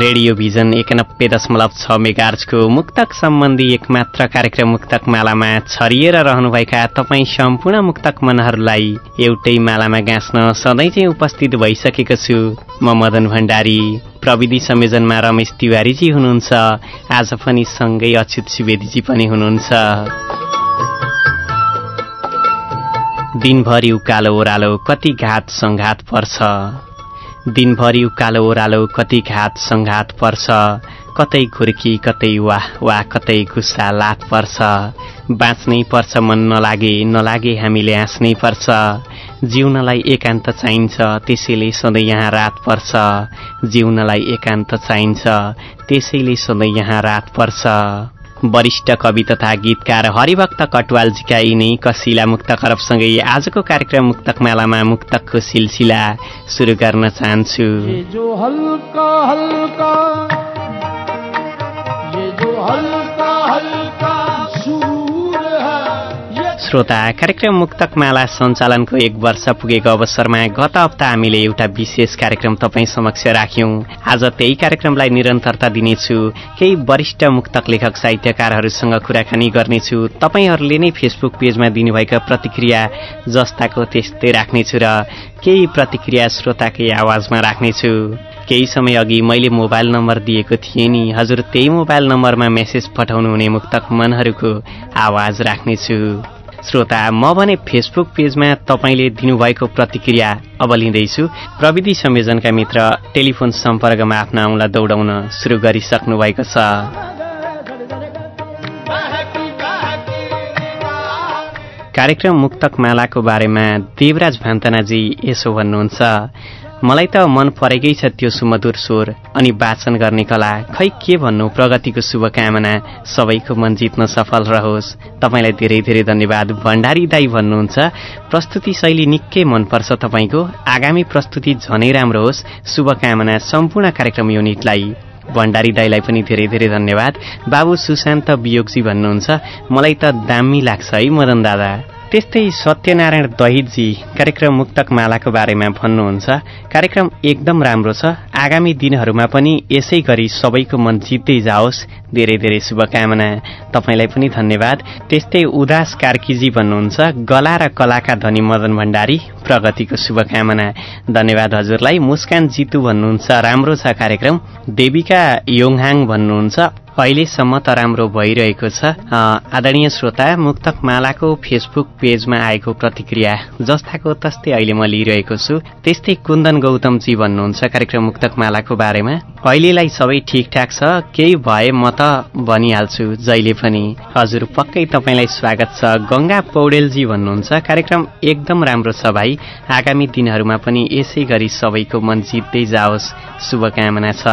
Radio vision एकानब्बे दशमलव छ मेगार्जको मुक्तक सम्बन्धी एकमात्र कार्यक्रम मुक्तक मालामा छरिएर रहनुभएका तपाईँ सम्पूर्ण मुक्तक मनहरूलाई एउटै मालामा गाँच्न सधैँ चाहिँ उपस्थित भइसकेको छु। म मदन भण्डारी प्रविधि संयोजनमा रमेश तिवारीजी हुनुहुन्छ। आज पनि सँगै अच्युत सुवेदीजी पनि हुनुहुन्छ। दिनभरि उकालो ओह्रालो कति घात सङ्घात पर्छ। दिनभरि उकालो ओह्रालो कति घात सङ्घात पर्छ कतै खुर्की कतै वाह वा कतै गुस्सा लात पर्छ। बाँच्नै पर्छ मन नलागे नलागे हामीले हाँस्नै पर्छ। जिउनलाई एकान्त चाहिन्छ त्यसैले सधैँ यहाँ रात पर्छ। जिउनलाई एकान्त चाहिन्छ त्यसैले सधैँ यहाँ रात पर्छ। वरिष्ठ कवि तथा गीतकार हरिभक्त कटवालजीका यिनै कसिला मुक्त खरबसँगै आजको कार्यक्रम मुक्तक मालामा मुक्तकको सिलसिला सुरु गर्न चाहन्छु। श्रोता कार्यक्रम मुक्तक माला सञ्चालनको एक वर्ष पुगेको अवसरमा गत हप्ता हामीले एउटा विशेष कार्यक्रम तपाईँ समक्ष राख्यौँ। आज त्यही कार्यक्रमलाई निरन्तरता दिनेछु। केही वरिष्ठ मुक्तक लेखक साहित्यकारहरूसँग कुराकानी गर्नेछु। तपाईँहरूले नै फेसबुक पेजमा दिनुभएका प्रतिक्रिया जस्ताको त्यस्तै राख्नेछु र केही प्रतिक्रिया श्रोताकै आवाजमा राख्नेछु। केही समय अघि मैले मोबाइल नम्बर दिएको थिएँ नि। हजुर त्यही मोबाइल नम्बरमा मेसेज पठाउनुहुने मुक्तक मनहरूको आवाज राख्नेछु। श्रोता म भने फेसबुक पेजमा तपाईँले दिनुभएको प्रतिक्रिया अब लिँदैछु। प्रविधि संयोजनका मित्र टेलिफोन सम्पर्कमा आफ्ना औँला दौडाउन सुरु गरिसक्नु भएको छ। कार्यक्रम मुक्तक मालाको बारेमा देवराज भान्तनाजी यसो भन्नुहुन्छ। मलाई त मन परेकै छ त्यो सुमधुर स्वर अनि वाचन गर्ने कला। खै के भन्नु प्रगतिको शुभकामना। सबैको मन जित्न सफल रहोस्। तपाईँलाई धेरै धेरै धन्यवाद। भण्डारी दाई भन्नुहुन्छ प्रस्तुति शैली निकै मनपर्छ तपाईँको। आगामी प्रस्तुति झनै राम्रो होस्। शुभकामना सम्पूर्ण कार्यक्रम युनिटलाई। भण्डारी दाईलाई पनि धेरै धेरै धन्यवाद। बाबु सुशान्त वियोगजी भन्नुहुन्छ मलाई त दामी लाग्छ है मदन दादा। त्यस्तै सत्यनारायण दहितजी कार्यक्रम मुक्तक मालाको बारेमा भन्नुहुन्छ। कार्यक्रम एकदम राम्रो छ। आगामी दिनहरूमा पनि यसै गरी सबैको मन जित्दै जाओस्। धेरै धेरै शुभकामना। तपाईँलाई पनि धन्यवाद। त्यस्तै उदास कार्कीजी भन्नुहुन्छ गला र कलाका धनी मदन भण्डारी प्रगतिको शुभकामना। धन्यवाद हजुरलाई। मुस्कान जितु भन्नुहुन्छ राम्रो छ कार्यक्रम। देविका योङहाङ भन्नुहुन्छ अहिलेसम्म त राम्रो भइरहेको छ। आदरणीय श्रोता मुक्तक मालाको फेसबुक पेजमा आएको प्रतिक्रिया जस्ताको तस्तै अहिले म लिइरहेको छु। त्यस्तै कुन्दन गौतमजी भन्नुहुन्छ कार्यक्रम मुक्तक मालाको बारेमा। अहिलेलाई सबै ठिकठाक छ। केही भए म त भनिहाल्छु जहिले पनि। हजुर पक्कै तपाईँलाई स्वागत छ। गङ्गा पौडेलजी भन्नुहुन्छ कार्यक्रम एकदम राम्रो छ भाइ। आगामी दिनहरूमा पनि यसै गरी सबैको मन जित्दै जाओस्। शुभकामना छ।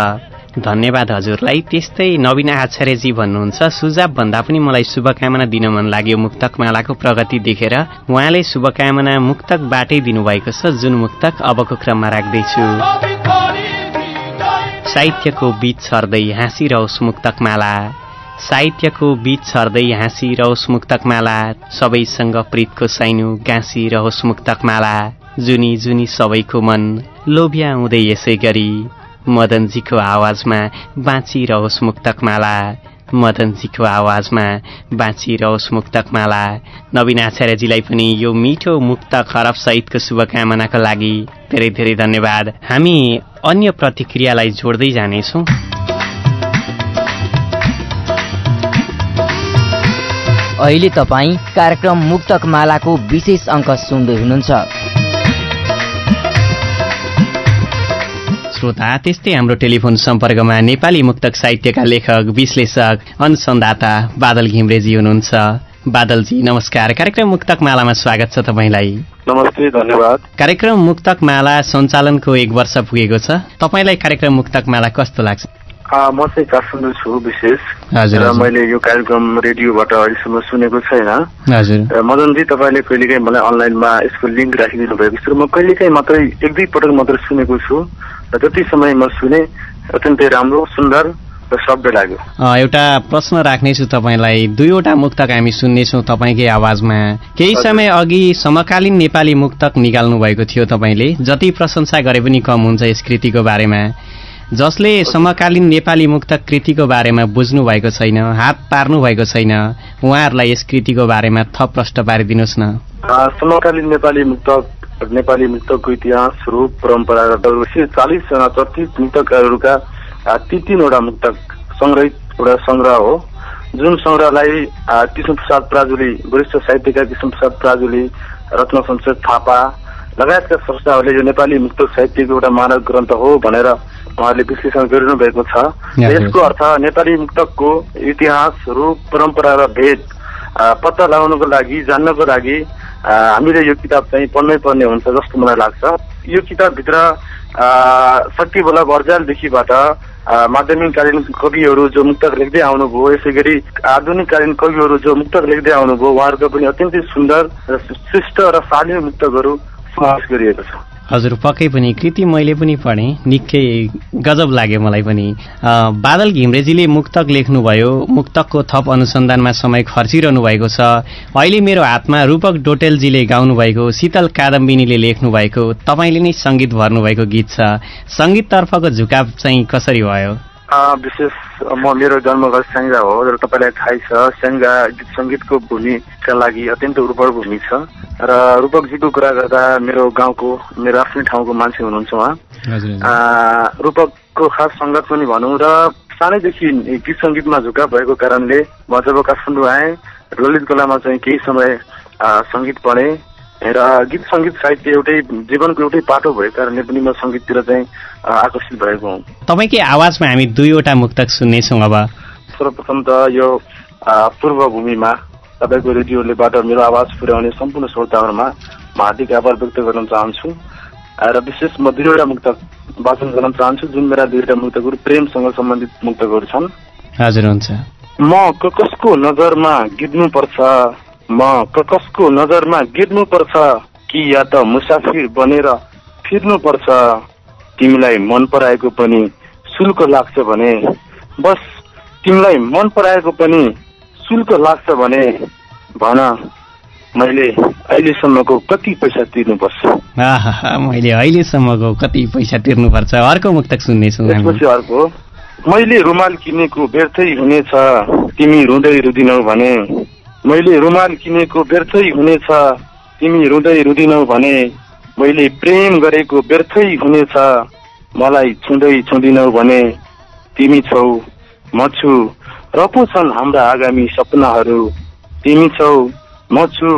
धन्यवाद हजुरलाई। त्यस्तै नवीन आचार्यजी भन्नुहुन्छ सुझाव भन्दा पनि मलाई शुभकामना दिन मन लाग्यो मुक्तक मालाको प्रगति देखेर। उहाँले शुभकामना मुक्तकबाटै दिनुभएको छ जुन मुक्तक अबको क्रममा राख्दैछु। साहित्यको बीच छर्दै हाँसिरहोस् मुक्तकमाला। साहित्यको बीच छर्दै हाँसिरहोस् मुक्तकमाला। सबैसँग प्रीतको साइनु गाँसिरहोस् मुक्तकमाला। जुनी जुनी सबैको मन लोभ्या हुँदै यसै गरी। मदनजीको आवाजमा बाँचिरहोस् मुक्तकमाला। मदनजीको आवाजमा बाँचिरहोस् मुक्तकमाला। नवीन आचार्यजीलाई पनि यो मिठो मुक्त खरब सहितको शुभकामनाको लागि धेरै धेरै धन्यवाद। हामी अन्य प्रतिक्रियालाई जोड्दै जानेछौँ। अहिले तपाईँ कार्यक्रम मुक्तक मालाको विशेष अङ्क सुन्दै हुनुहुन्छ। श्रोता त्यस्तै हाम्रो टेलिफोन सम्पर्कमा नेपाली मुक्तक साहित्यका लेखक विश्लेषक अनुसन्धाता बादल घिम्रेजी हुनुहुन्छ। बादलजी नमस्कार। कार्यक्रम मुक्तक मालामा स्वागत छ तपाईँलाई। नमस्ते धन्यवाद। कार्यक्रम मुक्तक माला सञ्चालनको एक वर्ष पुगेको छ। तपाईँलाई कार्यक्रम मुक्तक माला कस्तो लाग्छ? म चाहिँ काठमाडौँ छु विशेष। र मैले यो कार्यक्रम रेडियोबाट अहिलेसम्म सुनेको छैन। हजुर। मदनजी तपाईँले कहिलेकाहीँ मलाई अनलाइनमा यसको लिङ्क राखिदिनु भएको छ। म कहिलेकाहीँ मात्रै एक दुई पटक मात्रै सुनेको छु। र जति समय म सुने अत्यन्तै राम्रो सुन्दर र शब्द लाग्यो। एउटा प्रश्न राख्नेछु तपाईँलाई। दुईवटा मुक्तक हामी सुन्नेछौँ तपाईँकै आवाजमा। केही समय अघि समकालीन नेपाली मुक्तक निकाल्नु भएको थियो तपाईँले। जति प्रशंसा गरे पनि कम हुन्छ यस कृतिको बारेमा। जसले समकालीन नेपाली मुक्त कृतिको बारेमा बुझ्नु भएको छैन हात पार्नु भएको छैन उहाँहरूलाई यस कृतिको बारेमा थप प्रश्न पारिदिनुहोस् न। समकालीन नेपाली मुक्त नेपाली मुक्तकको इतिहास रूप परम्परा र चालिसजना चर्चित मुक्तकारहरूका ती तिनवटा मुक्तक सङ्ग्रहित एउटा सङ्ग्रह हो। जुन सङ्ग्रहलाई कृष्ण प्रसाद प्राजुली वरिष्ठ साहित्यकार कृष्ण प्रसाद प्राजुली रत्न संसद थापा लगायतका संस्थाहरूले यो नेपाली मुक्त साहित्यको एउटा मानव ग्रन्थ हो भनेर उहाँले विश्लेषण गरिनु भएको छ यसको अर्थ नेपाली मुक्तकको इतिहास रूप परम्परा र भेद पत्ता लगाउनको लागि जान्नको लागि हामीले यो किताब चाहिँ पढ्नै पर्ने हुन्छ जस्तो मलाई लाग्छ। यो किताबभित्र शक्ति बल्लभ अर्जालदेखिबाट माध्यमिककालीन कविहरू जो मुक्तक लेख्दै आउनुभयो यसै गरी आधुनिककालीन कविहरू जो मुक्तक लेख्दै आउनुभयो उहाँहरूको पनि अत्यन्तै सुन्दर र श्रेष्ठ र शालीन मुक्तकहरू समावेश गरिएको छ। हजुर पक्कै पनि कृति मैले पनि पढेँ। निकै गजब लाग्यो मलाई पनि। बादल घिम्रेजीले मुक्तक लेख्नुभयो। मुक्तकको थप अनुसन्धानमा समय खर्चिरहनु भएको छ। अहिले मेरो हातमा रूपक डोटेलजीले गाउनुभएको शीतल कादम्बिनीले लेख्नु भएको तपाईँले नै सङ्गीत भर्नुभएको गीत छ। सङ्गीततर्फको झुकाव चाहिँ कसरी भयो? विशेष म मेरो जन्मघर स्याङ्जा हो र तपाईँलाई थाहै छ स्याङ्जा गीत सङ्गीतको भूमिका लागि अत्यन्त उर्वर भूमि छ। र रूपकजीको कुरा गर्दा मेरो गाउँको मेरो आफ्नै ठाउँको मान्छे हुनुहुन्छ उहाँ। रूपकको खास सङ्गत पनि भनौँ र सानैदेखि गीत सङ्गीतमा झुकाव भएको कारणले म जब काठमाडौँ आएँ ललित कलामा चाहिँ केही समय सङ्गीत पढेँ। र गीत सङ्गीत साहित्य एउटै जीवनको एउटै पाटो भएको कारणले पनि म सङ्गीततिर चाहिँ आकर्षित भएको हुँ। तपाईँकै आवाजमा हामी दुईवटा मुक्तक सुन्नेछौँ अब। सर्वप्रथम त यो पूर्व भूमिमा तपाईँको रेडियोलेबाट मेरो आवाज पुर्याउने सम्पूर्ण श्रोताहरूमा म हार्दिक आभार व्यक्त गर्न चाहन्छु। र विशेष म दुईवटा मुक्तक वाचन गर्न चाहन्छु जुन मेरा दुईवटा मुक्तकहरू प्रेमसँग सम्बन्धित मुक्तकहरू छन्। हजुर हुन्छ। म कसको नजरमा गिर्नु पर्छ म कसको नजरमा गिर्नुपर्छ कि या त मुसाफिर बनेर फिर्नु पर्छ तिमीलाई मन पराएको पनि शुल्क लाग्छ भने? बस तिमीलाई मन पराएको पनि शुल्क लाग्छ भने? भन मैले अहिलेसम्मको कति पैसा तिर्नुपर्छ? मैले अहिलेसम्मको कति पैसा तिर्नुपर्छ? अर्को मुक्तक सुन्नेछु त्यसपछि अर्को मैले रुमाल किनेको व्यर्थै हुनेछ। तिमी रुँदै रुदिनौ भने? मैले रुमाल किनेको व्यर्थै हुनेछ। तिमी रुँदै रुदिनौ भने मैले प्रेम गरेको व्यर्थै हुनेछ। मलाई छुँदै छुँदिनौ भने तिमी छौ। म छु। र पो छन् हाम्रा आगामी सपनाहरू। तिमी छौ। म छु।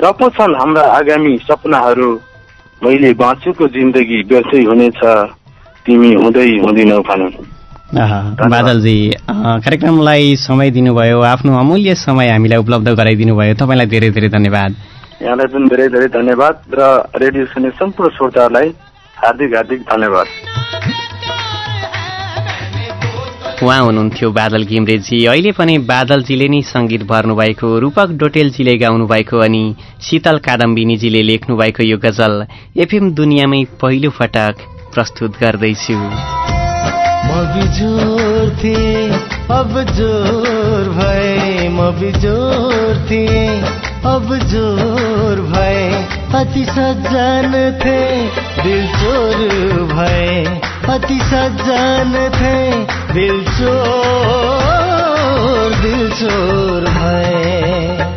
र पो छन् हाम्रा आगामी सपनाहरू। मैले बाँचेको जिन्दगी व्यर्थै हुनेछ। तिमी हुँदै हुँदिनौ भने। बादलजी कार्यक्रमलाई समय दिनुभयो आफ्नो अमूल्य समय हामीलाई उपलब्ध गराइदिनु भयो तपाईँलाई धेरै धेरै धन्यवाद। यहाँलाई पनि धेरै धेरै धन्यवाद र रेडियो सुन्ने सम्पूर्ण श्रोताहरूलाई हार्दिक हार्दिक धन्यवाद। उहाँ हुनुहुन्थ्यो बादल घिम्रेजी। अहिले पनि बादलजीले नै सङ्गीत भर्नुभएको रूपक डोटेलजीले गाउनुभएको अनि शीतल कादम्बिनीजीले लेख्नुभएको यो गजल एफएम दुनियाँमै पहिलो पटक प्रस्तुत गर्दैछु। म बिजोर थिएँ अब जोर भए म बिजोर थिएँ अब जोर भए अति सज्जन थे दिल चोर भए अति सज्जन थे दिल चोर दिल चोर भए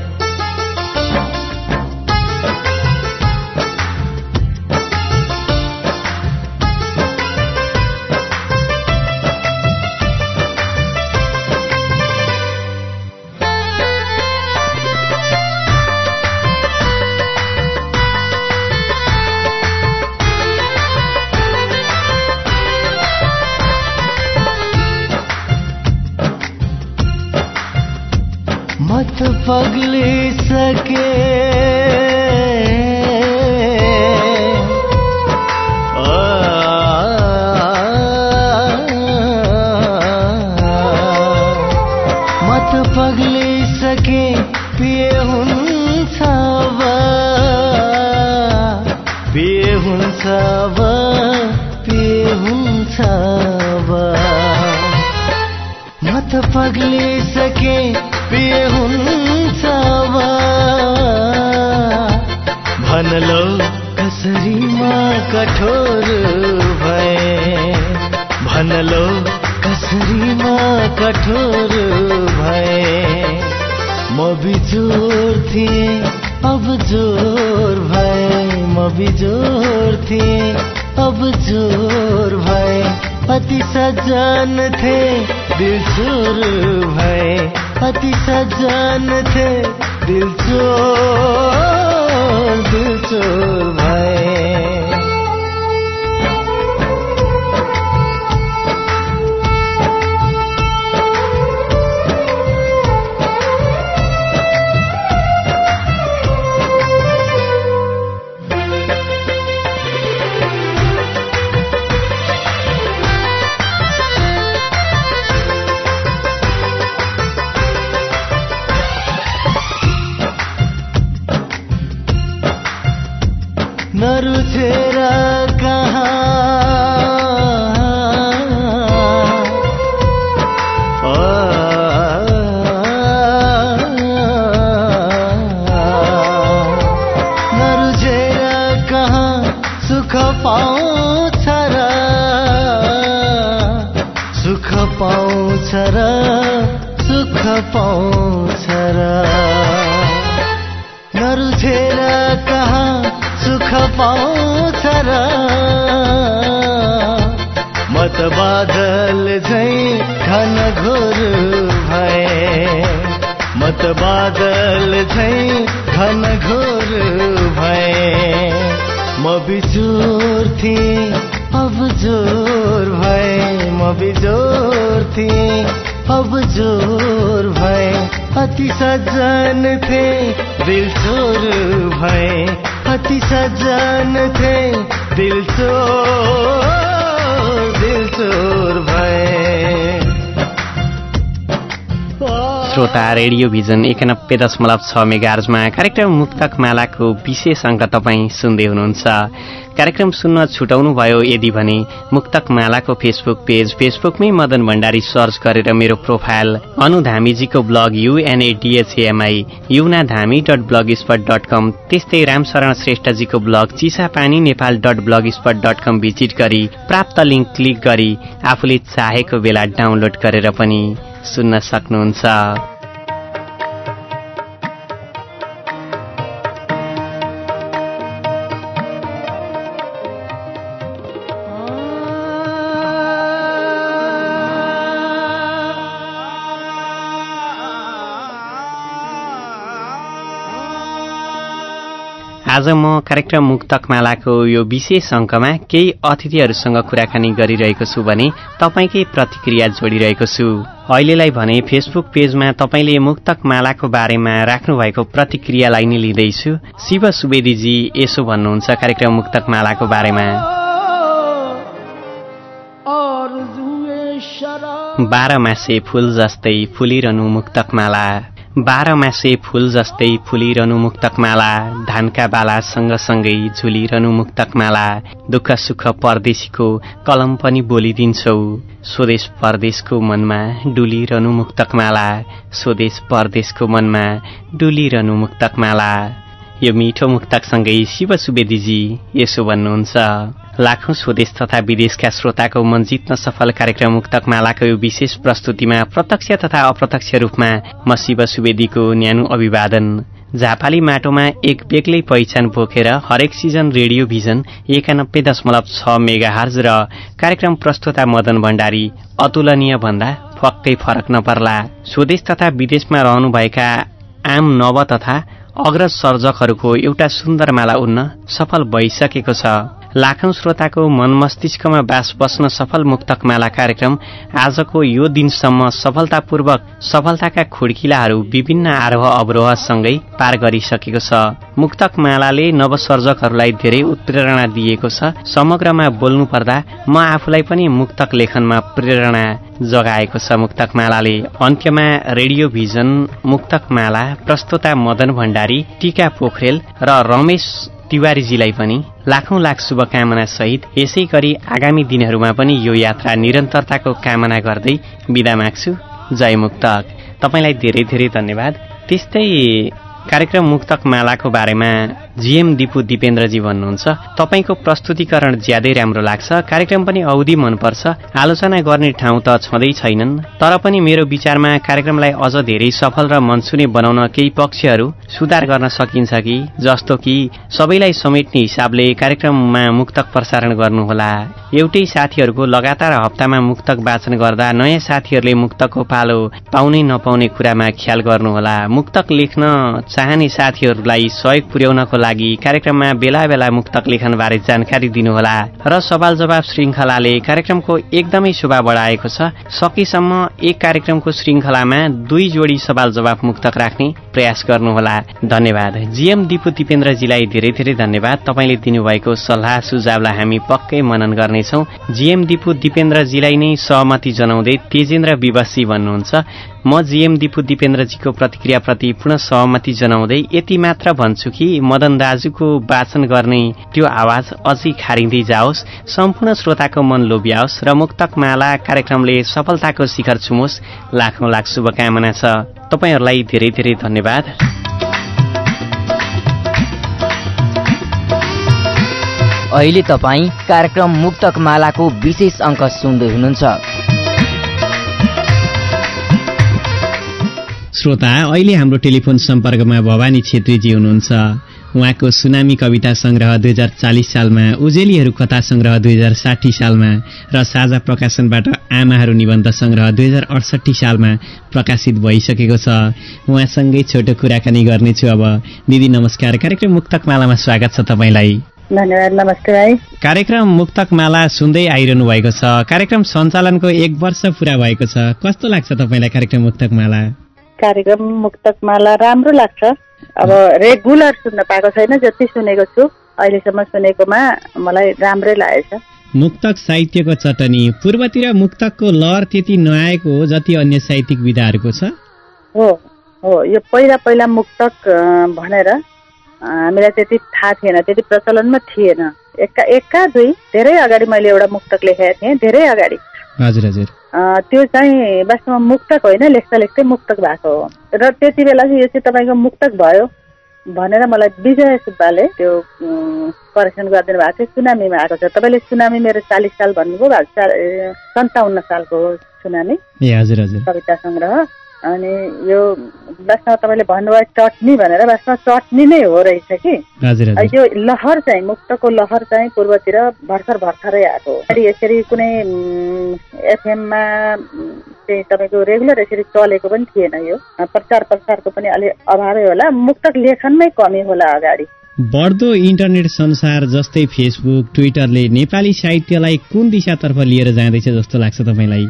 पगली सके बिजोर थिएँ अब जोर भए। म बिजोर थिएँ अब जोर भए। अति सजन थे दिल चोर भए। अति सजन थे दिल चोर दिल चोर सजन थे दिल चोर भए अति सजन थे दिल चोर दिल चोर भए श्रोता रेडियो भिजन एकानब्बे दशमलव छ मेगार्जमा कार्यक्रम मुक्तक मालाको विशेष अङ्क तपाईँ सुन्दै हुनुहुन्छ। कार्यक्रम सुन्न छुटाउनु भयो यदि भने मुक्तक मालाको फेसबुक पेज फेसबुकमै मदन भण्डारी सर्च गरेर मेरो प्रोफाइल अनु धामीजीको ब्लग युएनएडिएचएमआई युना Dhami dot blogspot dot com त्यस्तै Ramsharan श्रेष्ठजीको blog Chisapani Nepal dot blogspot dot com visit गरी प्राप्त लिङ्क क्लिक गरी आफूले चाहेको बेला डाउनलोड गरेर पनि सुन्न सक्नुहुन्छ। आज म कार्यक्रम मुक्तक मालाको यो विशेष अङ्कमा केही अतिथिहरूसँग कुराकानी गरिरहेको छु भने तपाईँकै प्रतिक्रिया जोडिरहेको छु। अहिलेलाई भने फेसबुक पेजमा तपाईँले मुक्तक मालाको बारेमा राख्नुभएको प्रतिक्रियालाई नै लिँदैछु। शिव सुवेदीजी यसो भन्नुहुन्छ कार्यक्रम मुक्तक मालाको बारेमा। बाह्र मासे फूल जस्तै फुलिरहनु मुक्तक माला बाह्र मासे फूल जस्तै फुलिरहनु मुक्तक माला धानका बाला सँगसँगै झुलिरहनु मुक्तक माला दुःख सुख परदेशीको कलम पनि बोलिदिन्छौ। स्वदेश परदेशको मनमा डुलिरहनु मुक्तक माला स्वदेश परदेशको मनमा डुलिरहनु मुक्तक माला यो मिठो मुक्तकसँगै शिव सुवेदीजी यसो भन्नुहुन्छ। लाखौं स्वदेश तथा विदेशका श्रोताको मन जित्न सफल कार्यक्रम मुक्तक मालाको यो विशेष प्रस्तुतिमा प्रत्यक्ष तथा अप्रत्यक्ष रूपमा म शिव सुवेदीको न्यानो अभिवादन। झापाली माटोमा एक बेग्लै पहिचान बोकेर हरेक सिजन रेडियो भिजन एकानब्बे दशमलव छ मेगा हर्ज र कार्यक्रम प्रस्तुता मदन भण्डारी अतुलनीय भन्दा फक्कै फरक नपर्ला। स्वदेश तथा विदेशमा रहनुभएका आम नव तथा अग्रज सर्जकहरूको एउटा सुन्दर माला उन्न सफल भइसकेको छ। लाखौं श्रोताको मन मस्तिष्कमा बास बस्न सफल मुक्तक माला कार्यक्रम आजको यो दिनसम्म सफलतापूर्वक सफलताका खुड्किलाहरू विभिन्न आरोह अवरोहसँगै पार गरिसकेको छ। मुक्तक मालाले नवसर्जकहरूलाई धेरै उत्प्रेरणा दिएको छ। समग्रमा बोल्नु पर्दा म आफूलाई पनि मुक्तक लेखनमा प्रेरणा जगाएको छ मुक्तक मालाले। अन्त्यमा रेडियो भिजन मुक्तक माला प्रस्तुता मदन भण्डारी टीका पोखरेल र रमेश तिवारीजीलाई पनि लाखौं लाख शुभकामना सहित यसै गरी आगामी दिनहरूमा पनि यो यात्रा निरन्तरताको कामना गर्दै विदा माग्छु। जय मुक्तक। तपाईँलाई धेरै धेरै धन्यवाद। त्यस्तै कार्यक्रम मुक्तक मालाको बारेमा जिएम दिपु दिपेन्द्रजी भन्नुहुन्छ तपाईँको प्रस्तुतिकरण ज्यादै राम्रो लाग्छ कार्यक्रम पनि औधी मनपर्छ आलोचना गर्ने ठाउँ त छँदै छैनन् तर पनि मेरो विचारमा कार्यक्रमलाई अझ धेरै सफल र मनसुने बनाउन केही पक्षहरू सुधार गर्न सकिन्छ कि? जस्तो कि सबैलाई समेट्ने हिसाबले कार्यक्रममा मुक्तक प्रसारण गर्नुहोला। एउटै साथीहरूको लगातार हप्तामा मुक्तक वाचन गर्दा नयाँ साथीहरूले मुक्तकको पालो पाउनै नपाउने कुरामा ख्याल गर्नुहोला। मुक्तक लेख्न चाहने साथीहरूलाई सहयोग पुर्याउनको लागि कार्यक्रममा बेला बेला मुक्तक लेखनबारे जानकारी दिनुहोला र सवाल जवाब श्रृङ्खलाले कार्यक्रमको एकदमै शोभा बढाएको छ। सकेसम्म एक कार्यक्रमको श्रृङ्खलामा दुई जोडी सवाल जवाब मुक्तक राख्ने प्रयास गर्नुहोला। धन्यवाद। जिएम दिपु दिपेन्द्रजीलाई धेरै धेरै धन्यवाद। तपाईँले दिनुभएको सल्लाह सुझावलाई हामी पक्कै मनन गर्नेछौँ। जिएम दिपु दिपेन्द्रजीलाई नै सहमति जनाउँदै तेजेन्द्र विवशी भन्नुहुन्छ। म जिएम दिपु दिपेन्द्रजीको प्रतिक्रियाप्रति पुनः सहमति जनाउँदै यति मात्र भन्छु कि मदन दाजुको वाचन गर्ने त्यो आवाज अझै खारिँदै जाओस्। सम्पूर्ण श्रोताको मन लोभ्याओस् र मुक्तक माला कार्यक्रमले सफलताको शिखर छुमोस्। लाखौँ लाख शुभकामना छ। तपाईँहरूलाई धेरै धेरै धन्यवाद। अहिले तपाईँ कार्यक्रम मुक्तक मालाको विशेष अङ्क सुन्दै हुनुहुन्छ। श्रोता अहिले हाम्रो टेलिफोन सम्पर्कमा भवानी छेत्रीजी हुनुहुन्छ। उहाँको सुनामी कविता सङ्ग्रह दुई हजार चालिस सालमा उजेलीहरू कथा सङ्ग्रह दुई हजार साठी सालमा र साझा प्रकाशनबाट आमाहरू निबन्ध सङ्ग्रह दुई हजार अडसट्ठी सालमा प्रकाशित भइसकेको छ। उहाँसँगै छोटो कुराकानी गर्नेछु अब। दिदी नमस्कार। कार्यक्रम मुक्तक मालामा स्वागत छ तपाईँलाई। धन्यवाद नमस्ते भाइ। कार्यक्रम मुक्तक माला सुन्दै आइरहनु भएको छ। कार्यक्रम सञ्चालनको एक वर्ष पुरा भएको छ। कस्तो लाग्छ तपाईँलाई कार्यक्रम मुक्तक माला कार्यक्रम मुक्तकमाला राम्रो लाग्छ। अब रेगुलर सुन्न पाएको छैन जति सुनेको छु अहिलेसम्म सुनेकोमा मलाई राम्रै लागेको छ। मुक्तक साहित्यको चटनी। पूर्वतिर मुक्तकको लहर त्यति नआएको हो जति अन्य साहित्यिक विधाहरूको छ। हो हो यो पहिला पहिला मुक्तक भनेर हामीलाई त्यति थाहा थिएन त्यति प्रचलनमा थिएन। एका एका दुई धेरै अगाडि मैले एउटा मुक्तक लेखेको थिएँ धेरै अगाडि। हजुर हजुर। त्यो चाहिँ वास्तवमा मुक्तक होइन लेख्दा लेख्दै मुक्तक भएको हो। र त्यति बेला चाहिँ यो चाहिँ तपाईँको मुक्तक भयो भनेर मलाई विजय सुब्बाले त्यो करेक्सन गरिदिनु भएको थियो। सुनामीमा आएको छ। तपाईँले सुनामी मेरो चालिस साल भन्नुभयो सन्ताउन्न सालको हो सुनामी कविता सङ्ग्रह अनि यो वास्तवमा तपाईँले भन्नुभयो चटनी भनेर वास्तवमा चटनी नै हो रहेछ कि? यो लहर चाहिँ मुक्तको लहर चाहिँ पूर्वतिर भर्खर भर्खरै आएको हो। यसरी कुनै एफएममा चाहिँ तपाईँको रेगुलर यसरी चलेको पनि थिएन यो। प्रचार प्रसारको पनि अलिक अभावै होला। मुक्तक लेखनमै कमी होला अगाडि। बढ्दो इन्टरनेट संसार जस्तै फेसबुक ट्विटरले नेपाली साहित्यलाई कुन दिशातर्फ लिएर जाँदैछ जस्तो लाग्छ तपाईँलाई?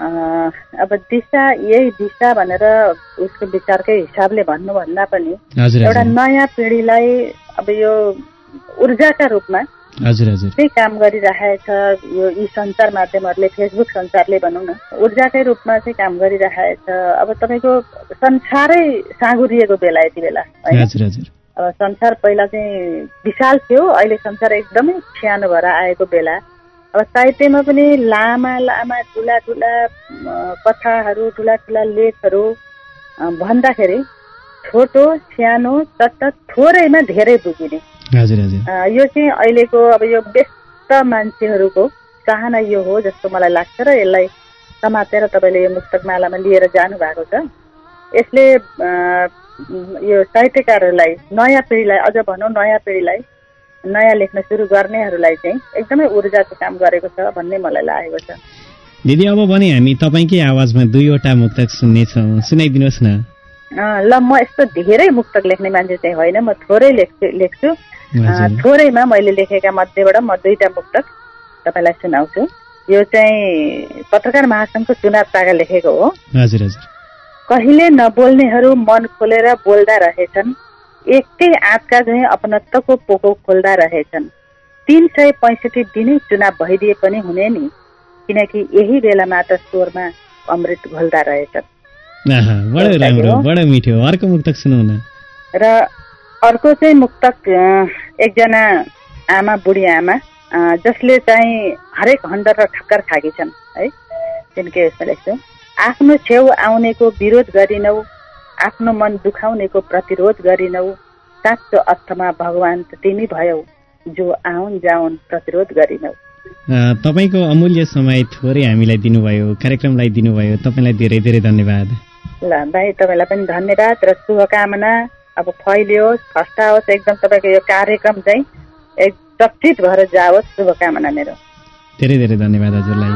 अब दिशा यही दिशा भनेर उसको विचारकै हिसाबले भन्नुभन्दा पनि एउटा नयाँ पिँढीलाई अब यो ऊर्जाका रूपमा चाहिँ काम गरिरहेछ यो यी सञ्चार माध्यमहरूले फेसबुक सञ्चारले भनौँ न ऊर्जाकै रूपमा चाहिँ काम गरिरहेछ अब तपाईँको संसारै साँगुरिएको बेला यति बेला होइन? अब संसार पहिला चाहिँ विशाल थियो अहिले संसार एकदमै सानो भएर आएको बेला। साहित्यमा पनि लामा लामा ठुला ठुला कथाहरू ठुला ठुला लेखहरू भन्दाखेरि छोटो सानो चट्ट थोरैमा धेरै बुझिने यो चाहिँ अहिलेको अब यो व्यस्त मान्छेहरूको चाहना यो हो जस्तो मलाई लाग्छ र यसलाई समातेर तपाईँले यो मुक्तक मालामा लिएर जानु भएको छ। यसले यो साहित्यकारहरूलाई नयाँ पिँढीलाई अझ भनौँ नयाँ पिँढीलाई नयाँ लेख्न सुरु गर्नेहरूलाई चाहिँ एकदमै ऊर्जाको काम गरेको छ भन्ने मलाई लागेको छ। दिदी अब भने हामी तपाईँकै आवाजमा दुईवटा मुक्तक सुन्नेछौँ। सुनाइदिनुहोस् न। ल म यस्तो धेरै मुक्तक लेख्ने मान्छे चाहिँ होइन म थोरै लेख्छु लेख्छु। थोरैमा मैले लेखेका मध्येबाट म दुईटा मुक्तक तपाईँलाई सुनाउँछु। यो चाहिँ पत्रकार महासङ्घको चुनाव तागा लेखेको हो। हजुर हजुर। कहिले नबोल्नेहरू मन खोलेर बोल्दा रहेछन्। एकै आँतका झैँ अपनत्वको पोको खोल्दा रहेछन्। तिन सय पैँसठी दिनै चुनाव भइदिए पनि हुने नि किनकि यही बेला मात्र स्वरमा अमृत घोल्दा रहेछन्। र अर्को चाहिँ मुक्तक एकजना आमा बुढी आमा जसले चाहिँ हरेक हन्डर र ठक्कर खाएकी छन् है तिनकै यसमा लेख्छु। आफ्नो छेउ आउनेको विरोध गरिनौ आफ्नो मन दुखाउनेको प्रतिरोध गरिनौ। साँचो अर्थमा भगवान् त तिमी भयौ जो आउन् जाउन् प्रतिरोध गरिनौ। तपाईँको अमूल्य समय थोरै हामीलाई दिनुभयो कार्यक्रमलाई दिनुभयो। तपाईँलाई धेरै धेरै धन्यवाद। ल भाइ तपाईँलाई पनि धन्यवाद र शुभकामना। अब फैलियोस् फस्टाओस् एकदम तपाईँको यो कार्यक्रम चाहिँ एक चर्चित भएर जाओस्। शुभकामना मेरो। धेरै धेरै धन्यवाद हजुरलाई।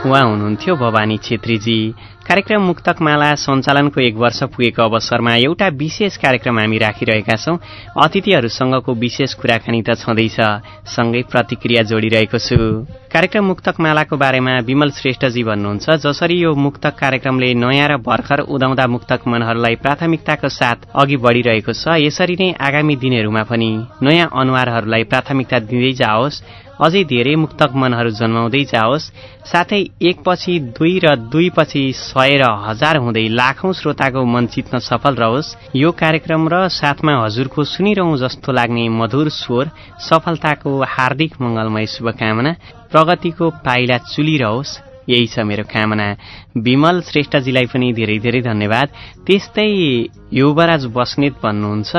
उहाँ हुनुहुन्थ्यो भवानी छेत्रीजी। कार्यक्रम मुक्तकमाला सञ्चालनको एक वर्ष पुगेको अवसरमा एउटा विशेष कार्यक्रम हामी राखिरहेका छौं। अतिथिहरूसँगको विशेष कुराकानी त छँदैछ। सँगै प्रतिक्रिया जोडिरहेको छु। कार्यक्रम मुक्तकमालाको बारेमा विमल श्रेष्ठजी भन्नुहुन्छ जसरी यो मुक्तक कार्यक्रमले नयाँ र भर्खर उदाउँदा मुक्तक मनहरूलाई प्राथमिकताको साथ अघि बढ़िरहेको छ यसरी नै आगामी दिनहरूमा पनि नयाँ अनुहारहरूलाई प्राथमिकता दिँदै जाओस्। अझै धेरै मुक्तक मनहरू जन्माउँदै जाओस्। साथै एकपछि दुई र दुईपछि सय र हजार हुँदै लाखौं श्रोताको मन चित्न सफल रहोस्। यो कार्यक्रम र साथमा हजुरको सुनिरहँ जस्तो लाग्ने मधुर स्वर सफलताको हार्दिक मंगलमय शुभकामना प्रगतिको पाइला चुलिरहोस्। यही छ मेरो कामना। विमल श्रेष्ठजीलाई पनि धेरै धेरै धन्यवाद। त्यस्तै युवराज बस्नेत भन्नुहुन्छ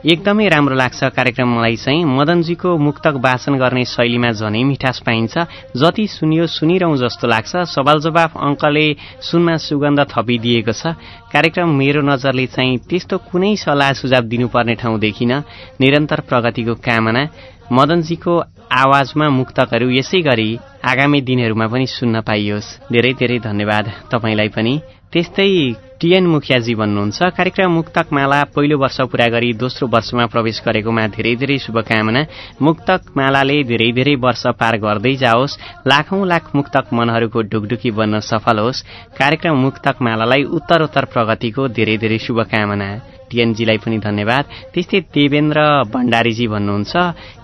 एकदमै राम्रो लाग्छ कार्यक्रम मलाई चाहिँ। मदनजीको मुक्तक वाचन गर्ने शैलीमा झनै मिठास पाइन्छ। जति सुनियो सुनिरहँ जस्तो लाग्छ। सवाल जवाफ अङ्कले सुनमा सुगन्ध थपिदिएको छ। कार्यक्रम मेरो नजरले चाहिँ त्यस्तो कुनै सल्लाह सुझाव दिनुपर्ने ठाउँ देखिन निरन्तर प्रगतिको कामना। मदनजीको आवाजमा मुक्तकहरू यसै गरी आगामी दिनहरूमा पनि सुन्न पाइयोस्। धेरै धेरै धन्यवाद तपाईँलाई पनि। त्यस्तै टिएन मुखियाजी भन्नुहुन्छ कार्यक्रम मुक्तक माला पहिलो वर्ष पूरा गरी दोस्रो वर्षमा प्रवेश गरेकोमा धेरै धेरै शुभकामना। मुक्तक मालाले धेरै धेरै वर्ष पार गर्दै जाओस्। लाखौं लाख मुक्तक मनहरूको ढुकढुकी बन्न सफल होस्। कार्यक्रम मुक्तक मालालाई उत्तरोत्तर प्रगतिको धेरै धेरै शुभकामना। टिएनजीलाई पनि धन्यवाद। त्यस्तै देवेन्द्र भण्डारीजी भन्नुहुन्छ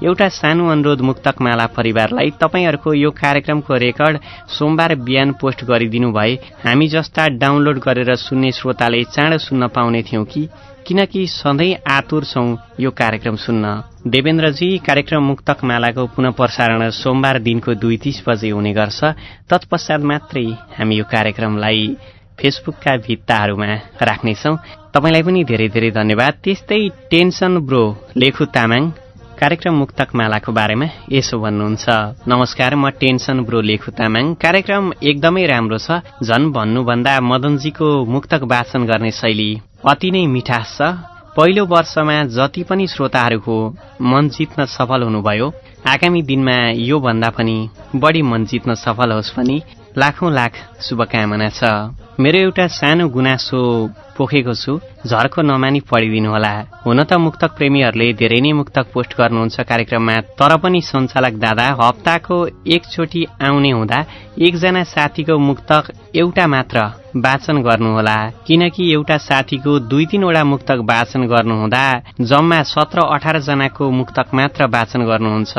एउटा सानो अनुरोध मुक्तकमाला परिवारलाई तपाईँहरूको यो कार्यक्रमको रेकर्ड सोमबार बिहान पोस्ट गरिदिनु भए हामी जस्ता डाउनलोड गरेर सुन्ने श्रोताले चाँडो सुन्न पाउने थियौँ कि? किनकि सधैँ आतुर छौं यो कार्यक्रम सुन्न। देवेन्द्रजी कार्यक्रम मुक्तक मालाको पुनः प्रसारण सोमबार दिनको दुई तीस बजे हुने गर्छ। तत्पश्चात मात्रै हामी यो कार्यक्रमलाई फेसबुकका भित्ताहरूमा राख्नेछौ। तपाईँलाई पनि धेरै धेरै धन्यवाद। त्यस्तै टेन्सन ब्रो लेखु तामाङ कार्यक्रम मुक्तक मालाको बारेमा यसो भन्नुहुन्छ। नमस्कार म टेन्सन ब्रो लेखु तामाङ। कार्यक्रम एकदमै राम्रो छ। झन भन्नुभन्दा मदनजीको मुक्तक वाचन गर्ने शैली अति नै मिठास छ। पहिलो वर्षमा जति पनि श्रोताहरूको मन जित्न सफल हुनुभयो। आगामी दिनमा यो भन्दा पनि बढी मन जित्न सफल होस् पनि। लाखौं लाख शुभकामना छ। मेरो एउटा सानो गुनासो पोखेको छु। झर्को नमानी पढिदिनुहोला हुन त मुक्तक प्रेमीहरूले धेरै नै मुक्तक पोस्ट गर्नुहुन्छ कार्यक्रममा तर पनि सञ्चालक दादा हप्ताको एकचोटि आउने हुँदा एकजना साथीको मुक्तक एउटा मात्र वाचन गर्नुहोला किनकि एउटा साथीको दुई तीनवटा मुक्तक वाचन गर्नुहुँदा जम्मा सत्र अठार जनाको मुक्तक मात्र वाचन गर्नुहुन्छ।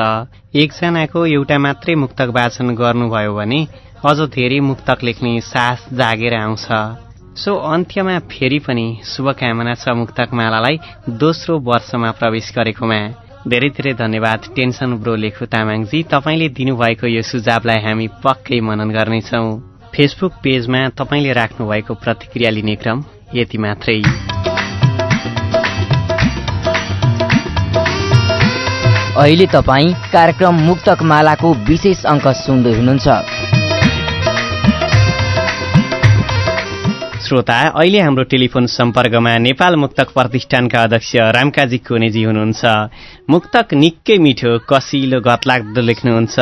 एकजनाको एउटा मात्रै मुक्तक वाचन गर्नुभयो भने अझ धेरै मुक्तक लेख्ने साहस जागेर आउँछ। सो अन्त्यमा फेरि पनि शुभकामना छ मुक्तक मालालाई दोस्रो वर्षमा प्रवेश गरेकोमा। धेरै धेरै धन्यवाद टेन्सन ब्रो लेखु तामाङजी। तपाईँले दिनुभएको यो सुझावलाई हामी पक्कै मनन गर्नेछौ। फेसबुक पेजमा तपाईँले राख्नुभएको प्रतिक्रिया लिने क्रम यति मात्रै। अहिले तपाईँ कार्यक्रम मुक्तक मालाको विशेष अङ्क सुन्दै हुनुहुन्छ। श्रोता अहिले हाम्रो टेलिफोन सम्पर्कमा नेपाल मुक्तक प्रतिष्ठानका अध्यक्ष रामकाजी कोनेजी हुनुहुन्छ। मुक्तक निकै मिठो कसिलो गतलाग्दो लेख्नुहुन्छ।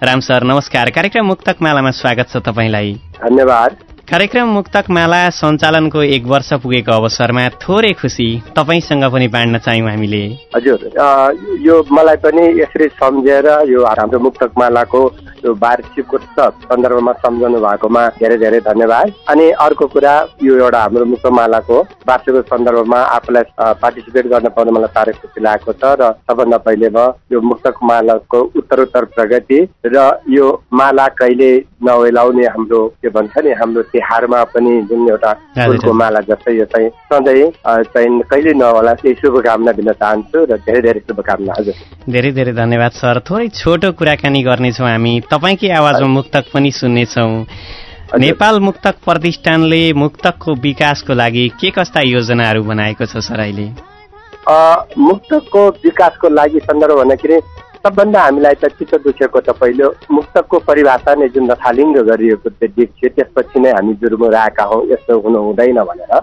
राम सर नमस्कार। कार्यक्रम मुक्तक मालामा स्वागत छ तपाईँलाई। धन्यवाद। कार्यक्रम मुक्तक माला सञ्चालनको एक वर्ष पुगेको अवसरमा थोरै खुसी तपाईँसँग पनि बाँड्न चाह्यौँ हामीले। हजुर यो मलाई पनि यसरी सम्झेर यो हाम्रो मुक्तक मालाको यो वार्षिकोत्सव सन्दर्भमा सम्झाउनु भएकोमा धेरै धेरै धन्यवाद। अनि अर्को कुरा यो एउटा हाम्रो मुक्तमालाको वार्षिक सन्दर्भमा आफूलाई पार्टिसिपेट गर्न पाउनु मलाई साह्रै खुसी लागेको छ र सबभन्दा पहिले म यो मुक्तक मालाको उत्तरोत्तर प्रगति र यो माला कहिले नवेलाउने हाम्रो के भन्छ नि हाम्रो तिहारमा पनि जुन एउटा फुलको माला जस्तै यो चाहिँ सधैँ चाहिँ कहिले नहोला त्यही शुभकामना दिन चाहन्छु र धेरै धेरै शुभकामना। हजुर। धेरै धेरै धन्यवाद सर। थोरै छोटो कुराकानी गर्नेछौँ हामी। तपाईँकै आवाजमा मुक्तक पनि सुन्नेछौँ। नेपाल मुक्तक प्रतिष्ठानले मुक्तकको विकासको लागि के कस्ता योजनाहरू बनाएको छ सर अहिले? मुक्तकको विकासको लागि सन्दर्भ भन्दाखेरि सबभन्दा हामीलाई त चित्त दुखेको त पहिलो मुक्तकको परिभाषा नै जुन नथालिङ्ग गरिएको त्यो देख्थ्यो त्यसपछि नै हामी जुर्मुराएका हौँ यस्तो हुनु हुँदैन भनेर।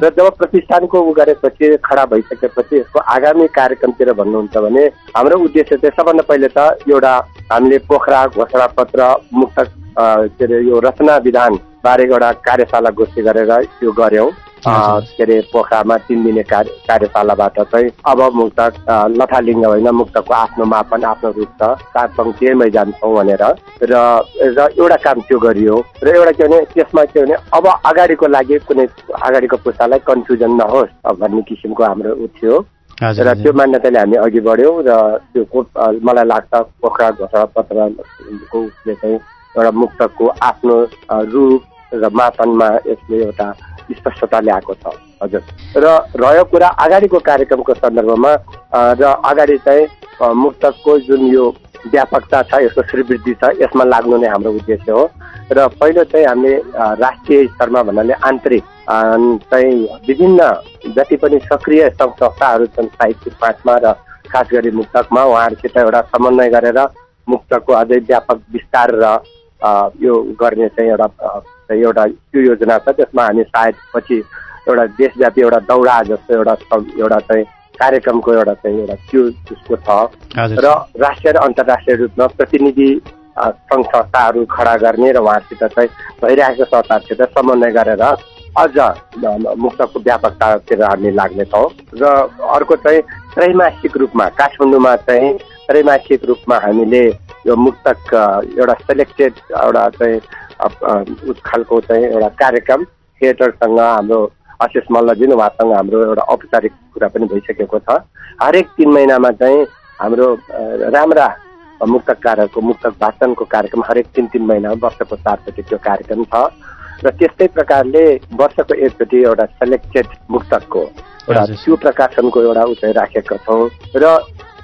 र जब प्रतिष्ठानको उ गरेपछि खडा भइसकेपछि यसको आगामी कार्यक्रमतिर भन्नुहुन्छ भने हाम्रो उद्देश्य चाहिँ सबभन्दा पहिले त एउटा हामीले पोखरा घोषणा पत्र मुक्तक के अरे यो रचना विधान बारे एउटा कार्यशाला गोष्ठी गरेर यो गऱ्यौँ। के अरे पोखरामा तिन दिने कार्य कार्यशालाबाट चाहिँ अब मुक्त लथालिङ्ग होइन मुक्तको आफ्नो मापन आफ्नो रूप छ सात पङ्क्तिमै जान्छौँ भनेर। र र एउटा काम त्यो गरियो। र एउटा के भने त्यसमा के भने अब अगाडिको लागि कुनै अगाडिको पुस्तालाई कन्फ्युजन नहोस् भन्ने किसिमको हाम्रो ऊ थियो। र त्यो मान्यताले हामी अघि बढ्यौँ र त्यो मलाई लाग्छ पोखरा घोषणा चाहिँ एउटा मुक्तको आफ्नो रूप र मापनमा यसले एउटा स्पष्टता ल्याएको छ। हजुर। र रह्यो कुरा अगाडिको कार्यक्रमको सन्दर्भमा र अगाडि चाहिँ मुक्तकको जुन यो व्यापकता छ यसको श्रीवृद्धि छ यसमा लाग्नु नै हाम्रो उद्देश्य हो। र पहिलो चाहिँ हामीले राष्ट्रिय स्तरमा भन्नाले आन्तरिक चाहिँ विभिन्न जति पनि सक्रिय संस्थाहरू छन् साहित्यिक पाठमा र खास गरी मुक्तकमा उहाँहरूसित एउटा समन्वय गरेर मुक्तको अझै व्यापक विस्तार र यो गर्ने चाहिँ एउटा एउटा त्यो योजना छ त्यसमा हामी सायद पछि एउटा देशव्यापी एउटा दौडा जस्तो एउटा एउटा चाहिँ कार्यक्रमको एउटा चाहिँ एउटा त्यो उसको छ। र राष्ट्रिय र अन्तर्राष्ट्रिय रूपमा प्रतिनिधि सङ्घ संस्थाहरू खडा गर्ने र उहाँहरूसित चाहिँ भइरहेको संस्थाहरूसित समन्वय गरेर अझ मुक्तको व्यापकतातिर हामी लाग्नेछौँ। र अर्को चाहिँ त्रैमासिक रूपमा काठमाडौँमा चाहिँ त्रैमासिक रूपमा हामीले यो मुक्तक एउटा सेलेक्टेड एउटा चाहिँ खालको चाहिँ एउटा कार्यक्रम थिएटरसँग हाम्रो अशेष मल्लजी उहाँसँग हाम्रो एउटा औपचारिक कुरा पनि भइसकेको छ। हरेक तिन महिनामा चाहिँ हाम्रो राम्रा मुक्तकारहरूको मुक्तक वाचनको कार्यक्रम हरेक तिन तिन महिनामा वर्षको चारचोटि त्यो कार्यक्रम छ। र त्यस्तै प्रकारले वर्षको एकचोटि एउटा सेलेक्टेड मुक्तकको एउटा त्यो प्रकाशनको एउटा उचाइ राखेका छौँ। र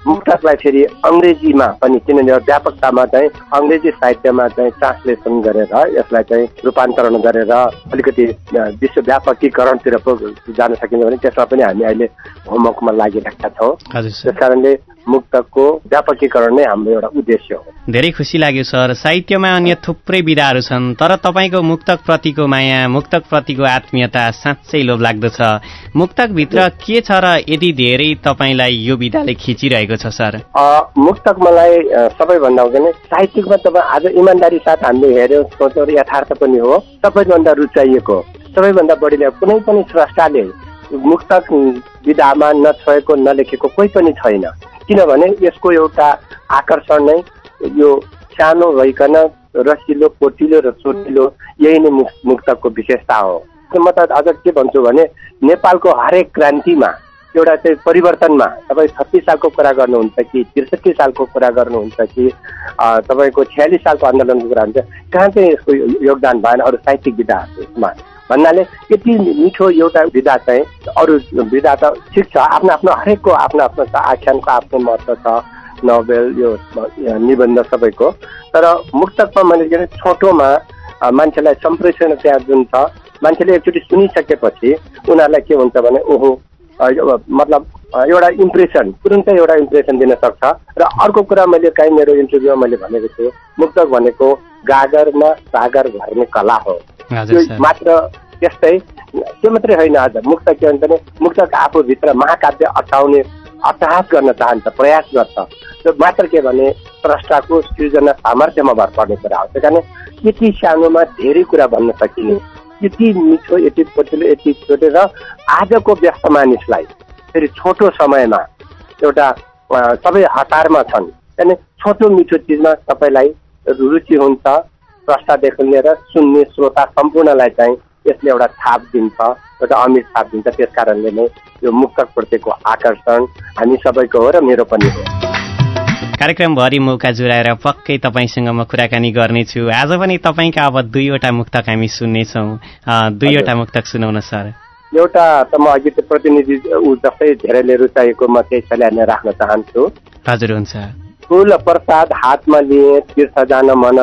मुक्तकलाई फेरि अङ्ग्रेजीमा पनि किनभने व्यापकतामा चाहिँ अङ्ग्रेजी साहित्यमा चाहिँ ट्रान्सलेसन गरेर यसलाई चाहिँ रूपान्तरण गरेर अलिकति विश्वव्यापकीकरणतिर जान सकिन्छ भने त्यसमा पनि हामी अहिले होमवर्कमा लागिरहेका छौँ। त्यस कारणले मुक्तकको व्यापकीकरण नै हाम्रो एउटा उद्देश्य हो। धेरै खुसी लाग्यो सर। साहित्यमा अन्य थुप्रै विधाहरू छन् तर तपाईँको मुक्तक प्रतिको माया मुक्तक प्रतिको आत्मीयता साँच्चै लोभ लाग्दछ मुक्तकभित्र के छ र यदि धेरै तपाईँलाई यो विधाले खिचिरहेको छ सर? मुक्तक मलाई सबैभन्दा हुन्छ नि। साहित्यिकमा तपाईँ आज इमान्दारी साथ हामीले हेऱ्यौँ सोच्यौँ यथार्थ पनि हो। सबैभन्दा रुचाइएको सबैभन्दा बढीले कुनै पनि स्रष्टाले मुक्तक विधामा नछोएको नलेखेको कोही पनि छैन। किनभने यसको एउटा आकर्षण नै यो सानो भइकन रसिलो पोटिलो र चोटिलो यही नै मुक्तकको विशेषता हो। म त अझ के भन्छु भने नेपालको हरेक क्रान्तिमा एउटा चाहिँ परिवर्तनमा तपाईँ छत्तिस सालको कुरा गर्नुहुन्छ कि त्रिसठी सालको कुरा गर्नुहुन्छ कि तपाईँको छ्यालिस सालको आन्दोलनको कुरा हुन्छ कहाँ चाहिँ यसको योगदान भएन अरू साहित्यिक विधाहरूमा? भन्नाले यति मिठो एउटा विधा चाहिँ अरू विधा त ठिक छ आफ्नो आफ्नो हरेकको आफ्नो आफ्नो छ आख्यानको आफ्नो महत्त्व छ नोभेल यो निबन्ध सबैको। तर मुक्तकमा मैले के छोटोमा मान्छेलाई सम्प्रेषण त्यहाँ जुन छ मान्छेले एकचोटि सुनिसकेपछि उनीहरूलाई के हुन्छ भने ओहो मतलब एउटा इम्प्रेसन तुरुन्तै एउटा इम्प्रेसन दिन सक्छ। र अर्को कुरा मैले काहीँ मेरो इन्टरभ्यूमा मैले भनेको छु मुक्तक भनेको गागरमा सागर भर्ने कला हो। त्यो मात्र त्यस्तै त्यो मात्रै होइन आज। मुक्त के भन्छ भने मुक्तक आफूभित्र महाकाव्य अटाउने अट्टहास गर्न चाहन्छ प्रयास गर्छ। त्यो मात्र के भने स्रष्टाको सृजना सामर्थ्यमा भर पर्ने कुरा हो। त्यही कारण यति सानोमा धेरै कुरा भन्न सकिने यति मिठो यति पोटिलो यति छोटो र आजको व्यस्त मानिसलाई फेरि छोटो समयमा एउटा सबै हतारमा छन्। त्यहाँदेखि छोटो मिठो चिजमा सबैलाई रुचि हुन्छ स्रष्टादेखि लिएर सुन्ने श्रोता सम्पूर्णलाई चाहिँ यसले एउटा छाप दिन्छ एउटा अमिर छाप दिन्छ। त्यस कारणले नै यो मुक्तकप्रतिको आकर्षण हामी सबैको हो र मेरो पनि हो। कार्यक्रमभरि मौका जुराएर पक्कै तपाईँसँग म कुराकानी गर्नेछु। आज पनि तपाईँका अब दुईवटा मुक्तक हामी सुन्नेछौँ। दुईवटा मुक्तक सुनाउन सर। एउटा त म अघि त्यो प्रतिनिधि ऊ जस्तै धेरैले रुचाएको म त्यही छल्याएर राख्न चाहन्छु। हजुर हुन्छ फुल प्रसाद हातमा लिए तीर्थ जान मन